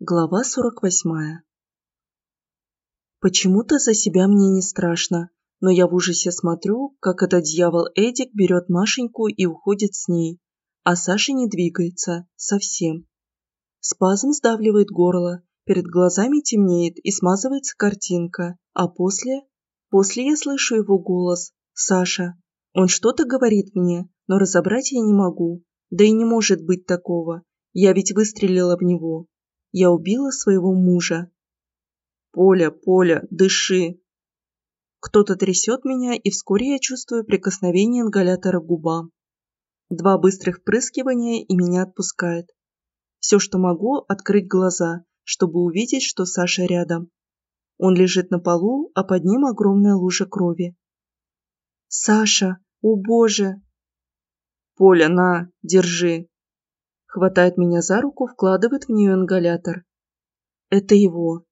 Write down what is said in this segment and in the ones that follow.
Глава 48. Почему-то за себя мне не страшно, но я в ужасе смотрю, как этот дьявол Эдик берет Машеньку и уходит с ней, а Саша не двигается, совсем. Спазм сдавливает горло, перед глазами темнеет и смазывается картинка, а после... После я слышу его голос. «Саша». Он что-то говорит мне, но разобрать я не могу. Да и не может быть такого. Я ведь выстрелила в него. Я убила своего мужа. Поля, Поля, дыши. Кто-то трясет меня, и вскоре я чувствую прикосновение ингалятора к губам. Два быстрых впрыскивания, и меня отпускает. Все, что могу, открыть глаза, чтобы увидеть, что Саша рядом. Он лежит на полу, а под ним огромная лужа крови. «Саша! О боже!» «Поля, на, держи!» Хватает меня за руку, вкладывает в нее ингалятор. Это его.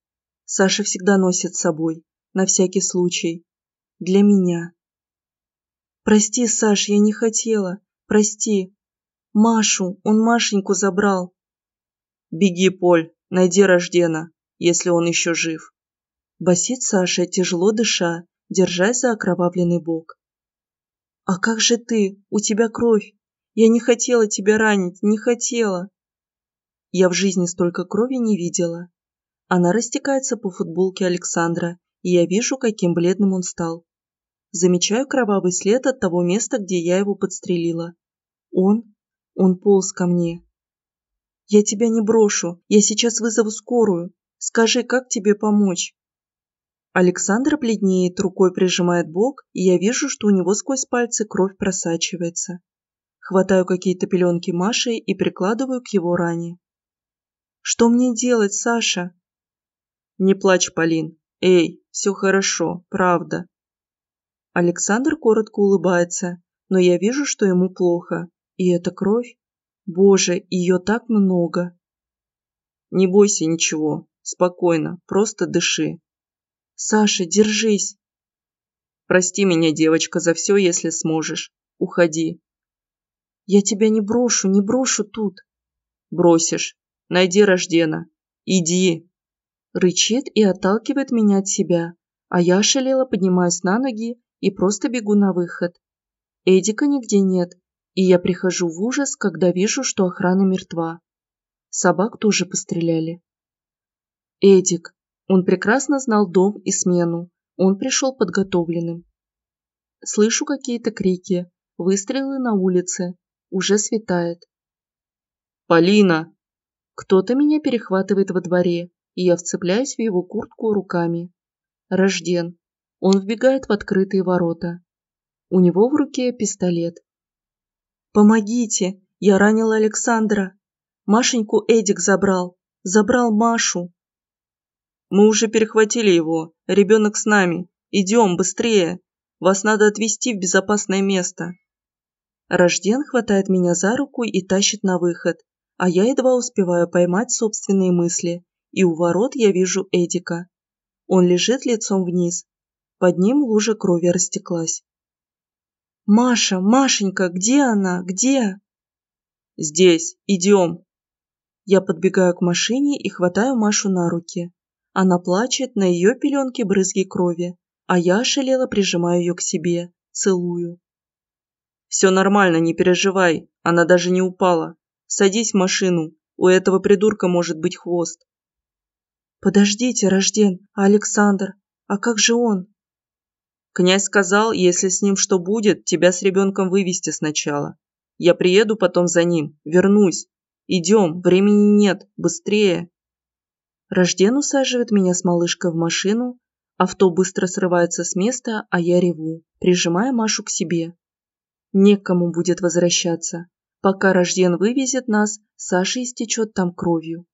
Саша всегда носит с собой, на всякий случай. Для меня. Прости, Саш, я не хотела. Прости. Машу, он Машеньку забрал. Беги, Поль, найди Рождена, если он еще жив. Басит Саша, тяжело дыша, держась за окровавленный бок. «А как же ты? У тебя кровь!» Я не хотела тебя ранить, не хотела. Я в жизни столько крови не видела. Она растекается по футболке Александра, и я вижу, каким бледным он стал. Замечаю кровавый след от того места, где я его подстрелила. Он? Он полз ко мне. Я тебя не брошу, я сейчас вызову скорую. Скажи, как тебе помочь? Александр бледнеет, рукой прижимает бок, и я вижу, что у него сквозь пальцы кровь просачивается. Хватаю какие-то пеленки Маши и прикладываю к его ране. «Что мне делать, Саша?» «Не плачь, Полин. Эй, все хорошо, правда». Александр коротко улыбается, но я вижу, что ему плохо. И эта кровь... Боже, ее так много. Не бойся ничего, спокойно, просто дыши. Саша, держись. Прости меня, девочка, за все, если сможешь. Уходи. Я тебя не брошу, не брошу тут. Бросишь. Найди Рождена. Иди. Рычит и отталкивает меня от себя, а я ошалела, поднимаюсь на ноги и просто бегу на выход. Эдика нигде нет, и я прихожу в ужас, когда вижу, что охрана мертва. Собак тоже постреляли. Эдик. Он прекрасно знал дом и смену. Он пришел подготовленным. Слышу какие-то крики, выстрелы на улице, уже светает. «Полина!» Кто-то меня перехватывает во дворе, и я вцепляюсь в его куртку руками. Рожден. Он вбегает в открытые ворота. У него в руке пистолет. «Помогите! Я ранил Александра! Машеньку Эдик забрал! Забрал Машу!» «Мы уже перехватили его. Ребенок с нами. Идем, быстрее! Вас надо отвезти в безопасное место!» Рожден хватает меня за руку и тащит на выход, а я едва успеваю поймать собственные мысли, и у ворот я вижу Эдика. Он лежит лицом вниз. Под ним лужа крови растеклась. «Маша, Машенька, где она? Где?» «Здесь, идем!» Я подбегаю к машине и хватаю Машу на руки. Она плачет, на ее пеленке брызги крови, а я ошалела прижимаю ее к себе, целую. Все нормально, не переживай, она даже не упала. Садись в машину, у этого придурка может быть хвост. Подождите, Рожден, а Александр, а как же он? Князь сказал, если с ним что будет, тебя с ребенком вывести сначала. Я приеду потом за ним, вернусь. Идем, времени нет, быстрее. Рожден усаживает меня с малышкой в машину, авто быстро срывается с места, а я реву, прижимая Машу к себе. Некому будет возвращаться. Пока Рожден вывезет нас, Саша истечет там кровью.